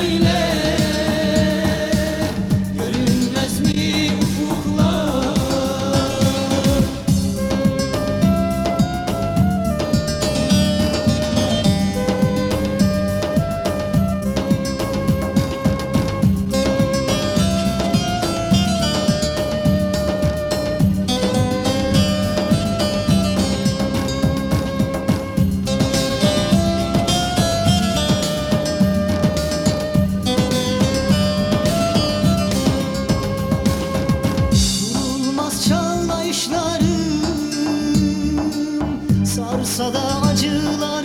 بيننا Sarsa da acılar